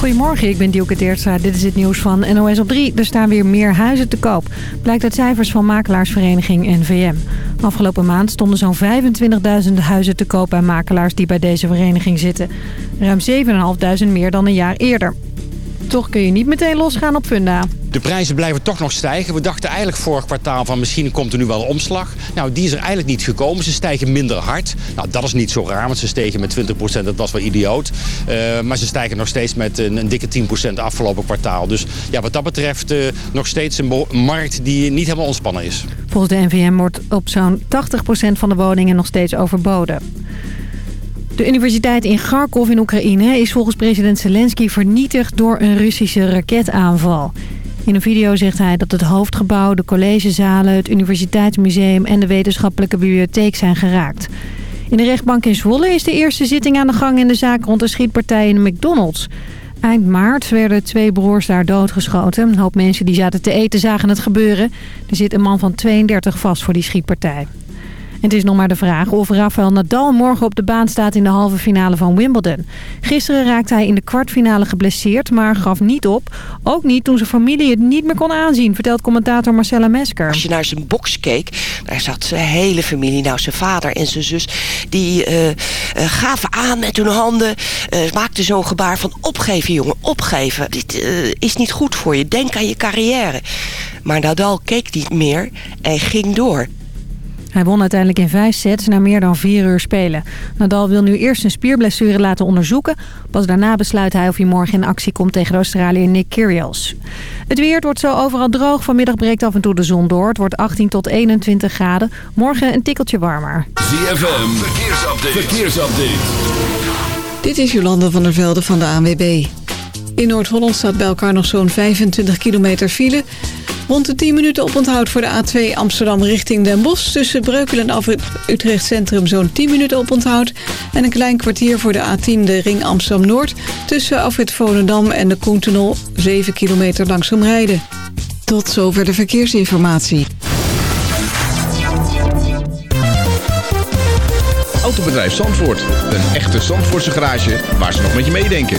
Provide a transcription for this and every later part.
Goedemorgen, ik ben Dielke Teertstra. Dit is het nieuws van NOS op 3. Er staan weer meer huizen te koop. Blijkt uit cijfers van makelaarsvereniging NVM. Afgelopen maand stonden zo'n 25.000 huizen te koop bij makelaars die bij deze vereniging zitten. Ruim 7.500 meer dan een jaar eerder. Toch kun je niet meteen losgaan op Funda. De prijzen blijven toch nog stijgen. We dachten eigenlijk vorig kwartaal van misschien komt er nu wel een omslag. Nou, die is er eigenlijk niet gekomen. Ze stijgen minder hard. Nou, dat is niet zo raar, want ze stegen met 20%. Dat was wel idioot. Uh, maar ze stijgen nog steeds met een, een dikke 10% afgelopen kwartaal. Dus ja, wat dat betreft uh, nog steeds een markt die niet helemaal ontspannen is. Volgens de NVM wordt op zo'n 80% van de woningen nog steeds overboden. De universiteit in Kharkov in Oekraïne is volgens president Zelensky vernietigd door een Russische raketaanval. In een video zegt hij dat het hoofdgebouw, de collegezalen, het universiteitsmuseum en de wetenschappelijke bibliotheek zijn geraakt. In de rechtbank in Zwolle is de eerste zitting aan de gang in de zaak rond de schietpartij in de McDonald's. Eind maart werden twee broers daar doodgeschoten. Een hoop mensen die zaten te eten zagen het gebeuren. Er zit een man van 32 vast voor die schietpartij het is nog maar de vraag of Rafael Nadal morgen op de baan staat in de halve finale van Wimbledon. Gisteren raakte hij in de kwartfinale geblesseerd, maar gaf niet op. Ook niet toen zijn familie het niet meer kon aanzien, vertelt commentator Marcella Mesker. Als je naar zijn box keek, daar zat zijn hele familie, nou zijn vader en zijn zus, die uh, uh, gaven aan met hun handen, uh, maakten zo'n gebaar van opgeven jongen, opgeven. Dit is niet goed voor je, denk aan je carrière. Maar Nadal keek niet meer en ging door. Hij won uiteindelijk in vijf sets na meer dan vier uur spelen. Nadal wil nu eerst een spierblessure laten onderzoeken. Pas daarna besluit hij of hij morgen in actie komt tegen de Australiër Nick Kyrgios. Het weer wordt zo overal droog. Vanmiddag breekt af en toe de zon door. Het wordt 18 tot 21 graden. Morgen een tikkeltje warmer. ZFM, verkeersupdate. verkeersupdate. Dit is Jolanda van der Velde van de ANWB. In Noord-Holland staat bij elkaar nog zo'n 25 kilometer file... Rond de 10 minuten oponthoud voor de A2 Amsterdam richting Den Bosch. Tussen Breukelen en Afrit Utrecht Centrum zo'n 10 minuten oponthoud. En een klein kwartier voor de A10 de ring Amsterdam Noord. Tussen Afrit Volendam en de Koentunnel 7 kilometer langzaam rijden. Tot zover de verkeersinformatie. Autobedrijf Zandvoort. Een echte Zandvoortse garage waar ze nog met je meedenken.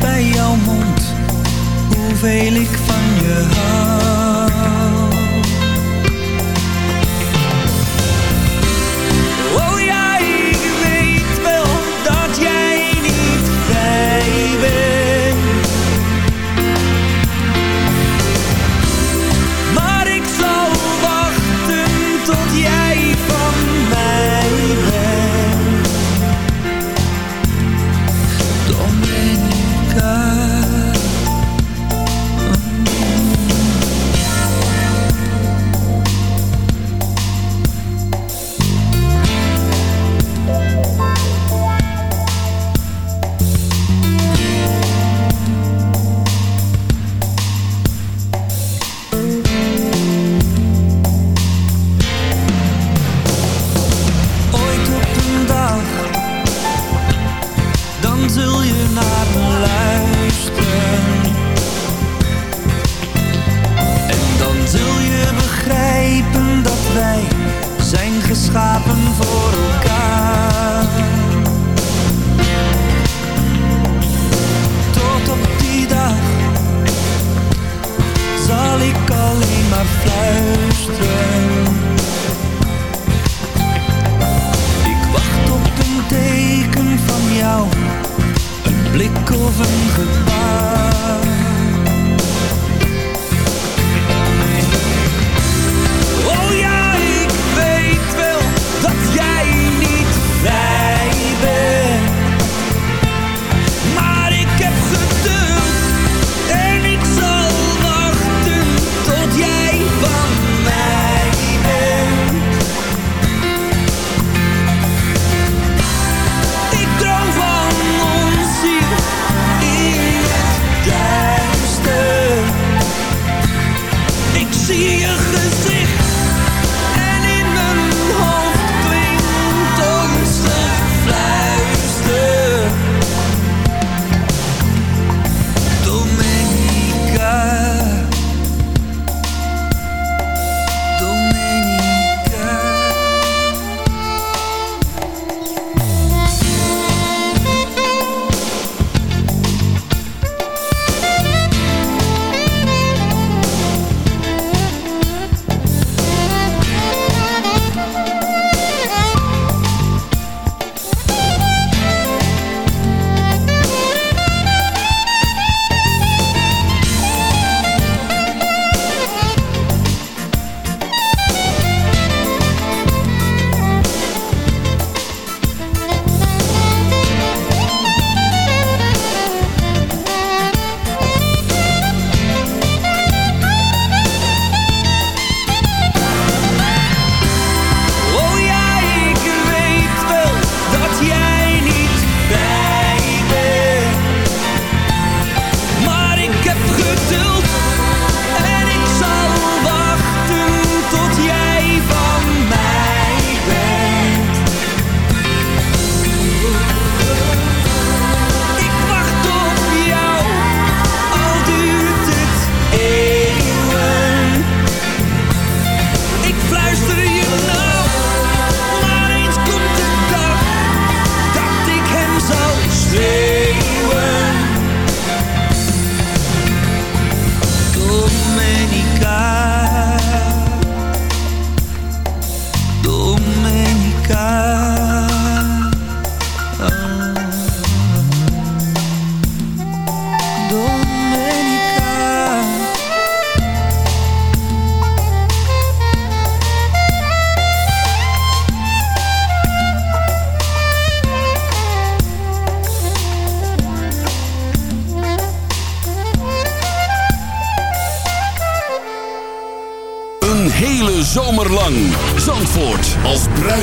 bij jouw mond, hoeveel ik van je hou.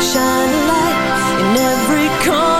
shine a light in every corner.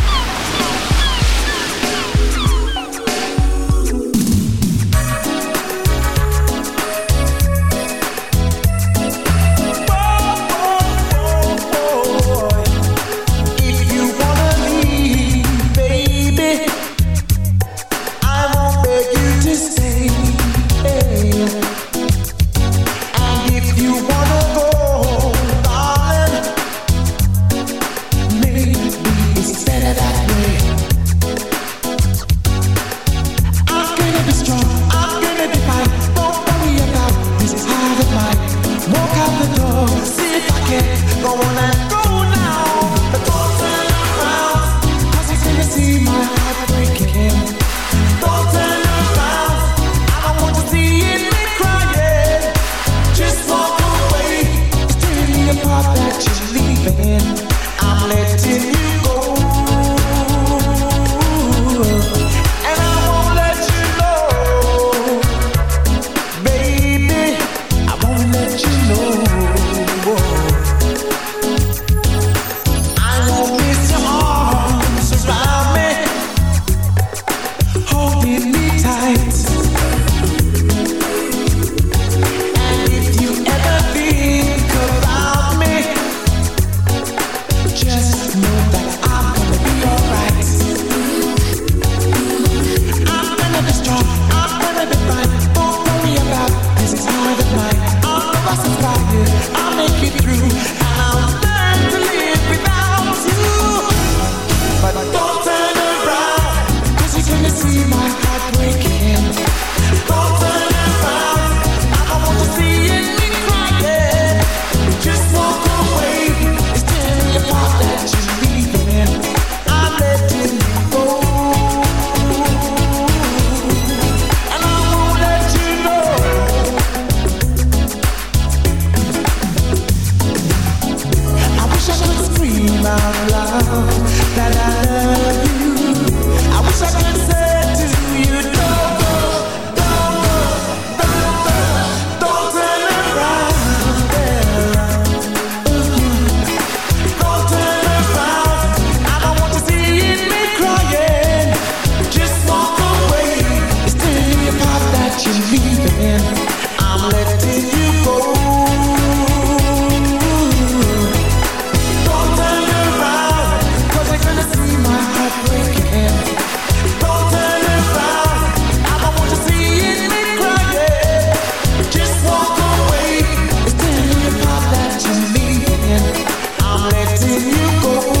Letting you go.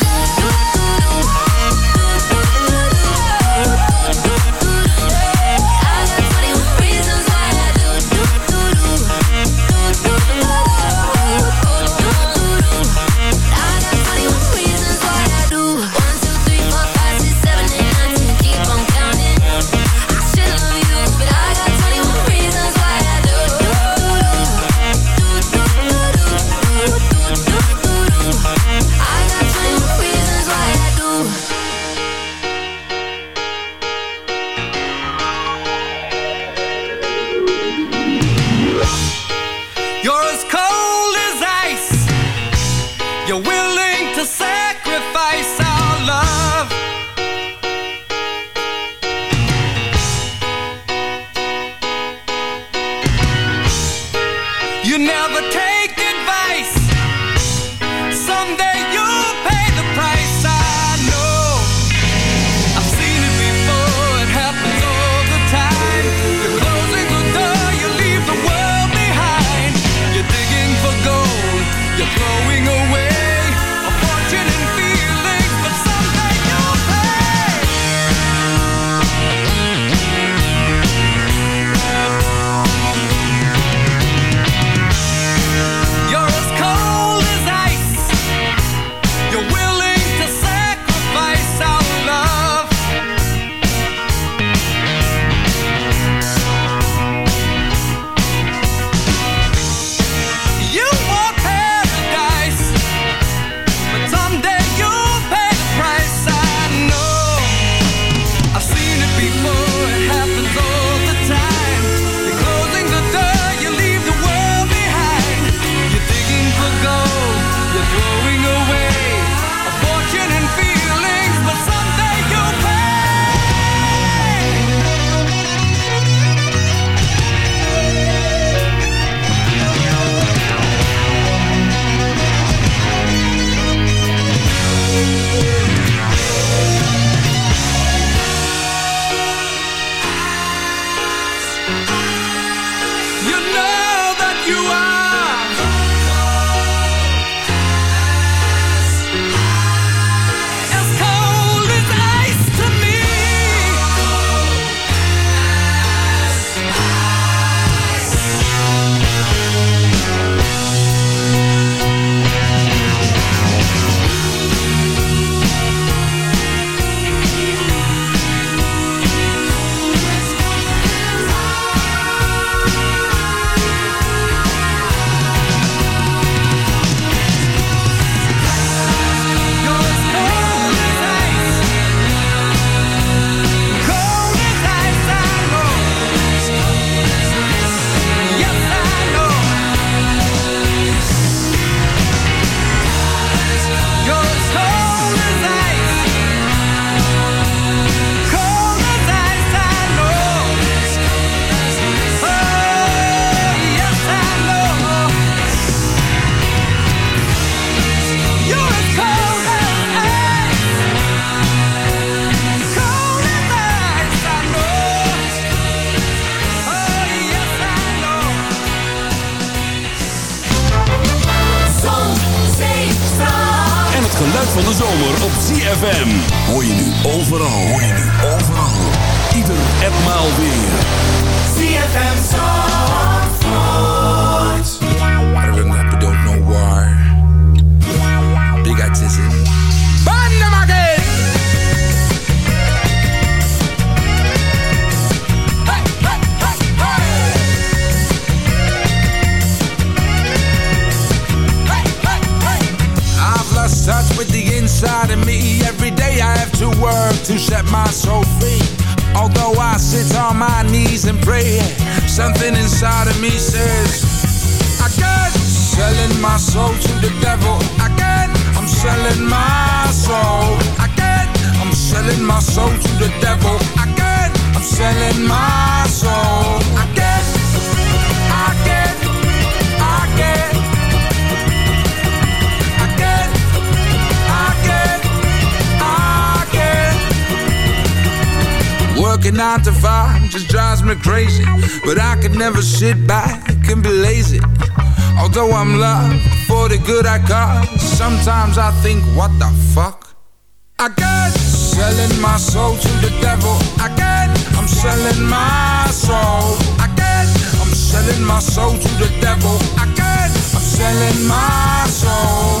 my soul to the devil. I could. I'm selling my soul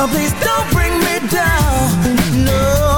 Oh, please don't bring me down, no.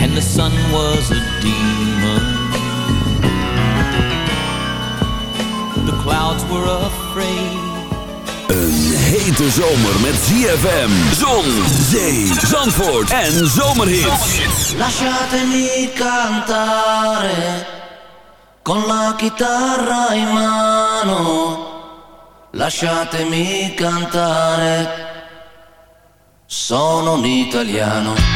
and the sun was a demon. The clouds were afraid. Een hete zomer met ZFM, zon, zee, zandvoort en zomerhits. Lasciatemi cantare con la chitarra in mano. Lasciatemi cantare, sono un italiano.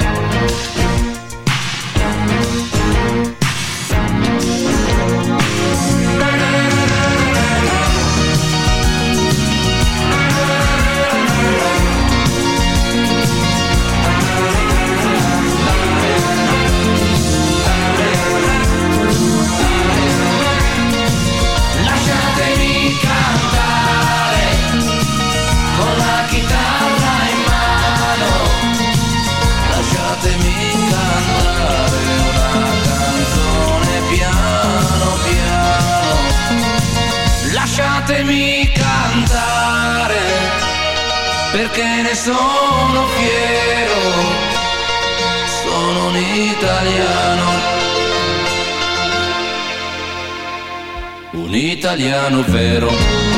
Italiano vero.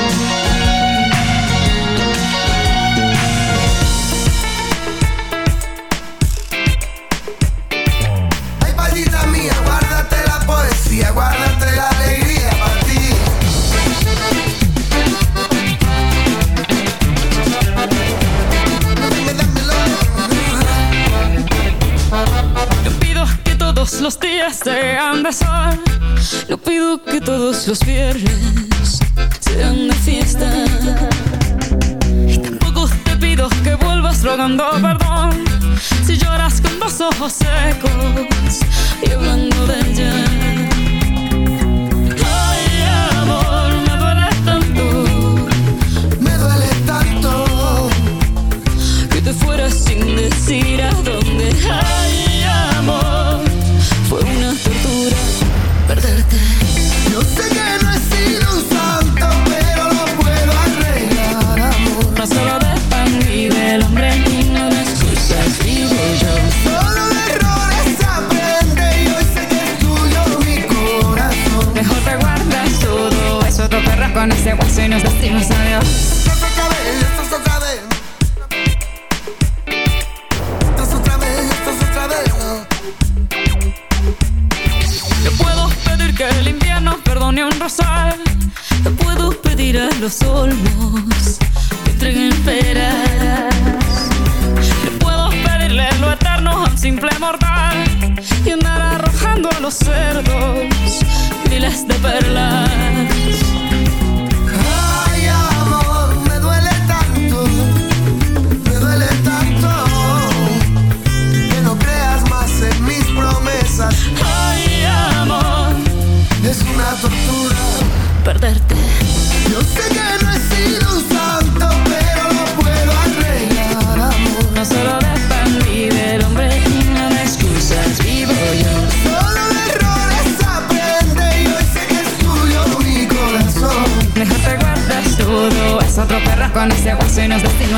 Con ese hueso y nos decimos adiós. Esto es otra vez. Esto es otra vez, esto es otra vez. Te puedo pedir que el invierno perdone un rosal. Te puedo pedir a los olmos que entreguen peras. Te puedo pedirle lo eterno a un simple mortal y andar arrojando a los cerdos miles de perlas. We ese guaso y nos destino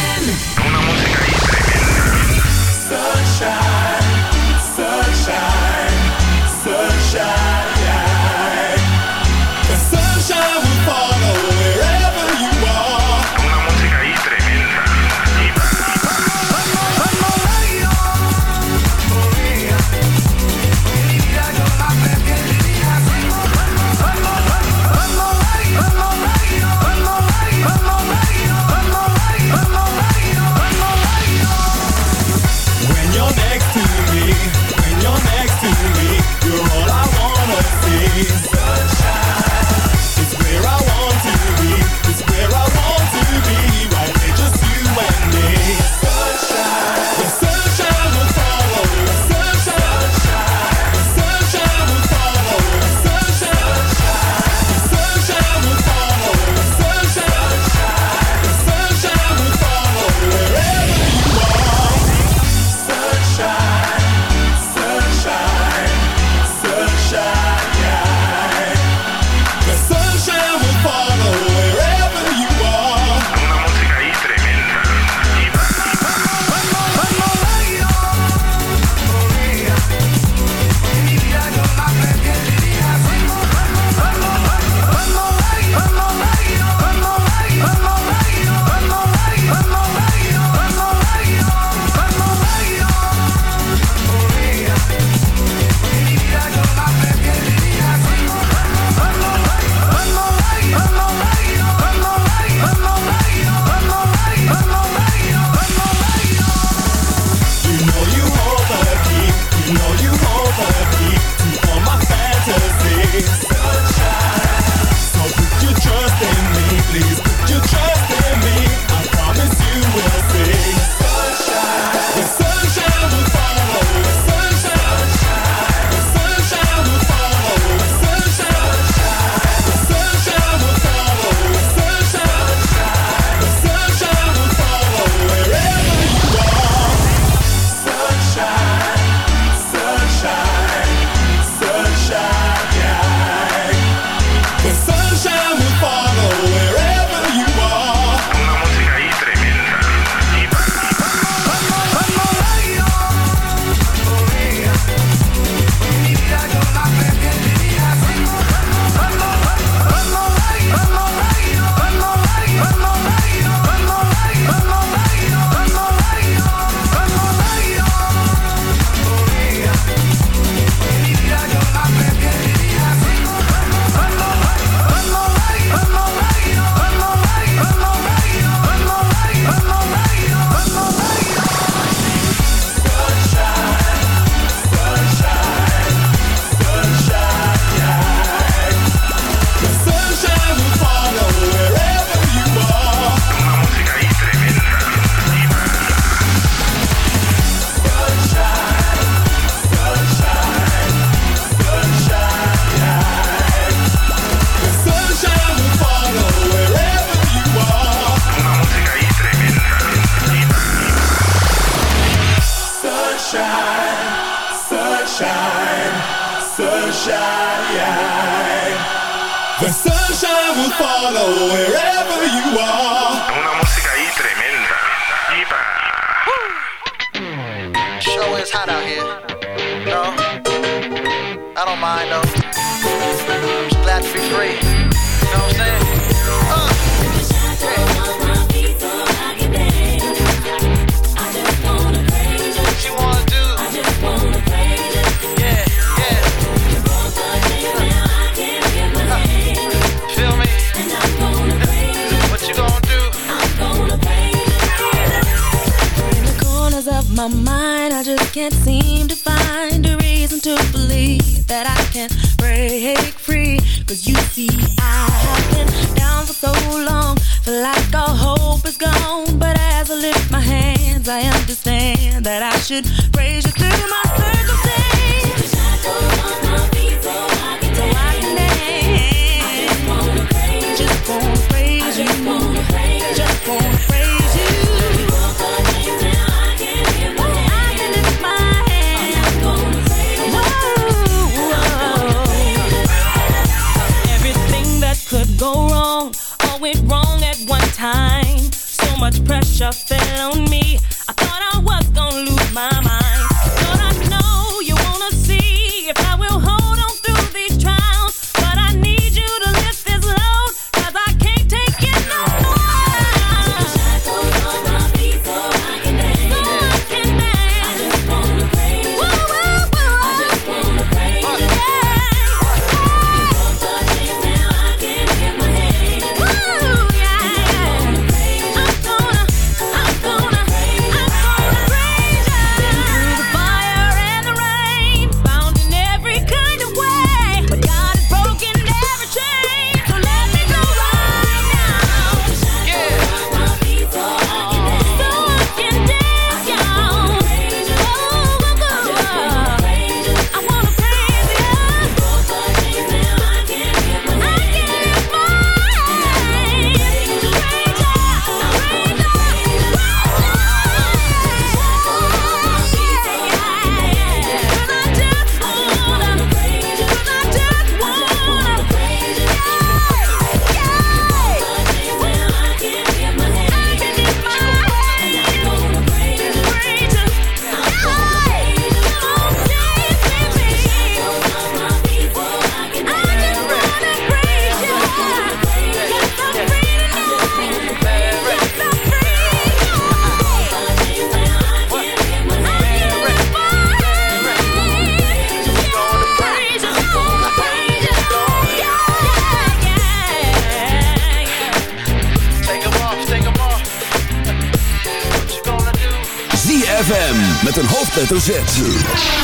hoofdletter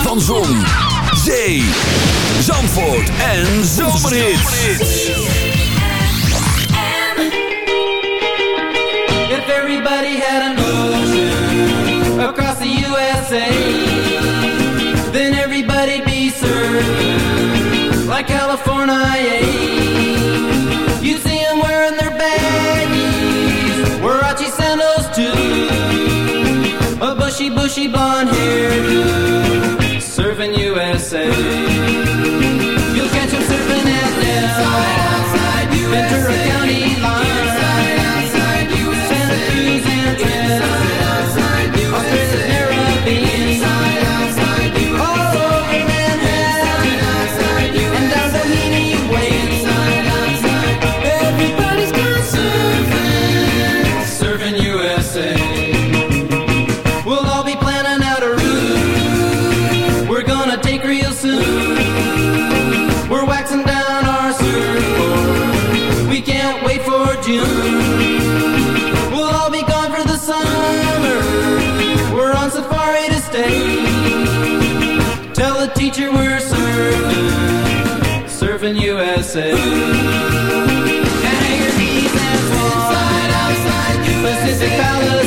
van Zon, Zee, Zandvoort en Zomerhits. If everybody had an ocean across the USA, then everybody'd be served like California. say Ooh, Pacific Palace.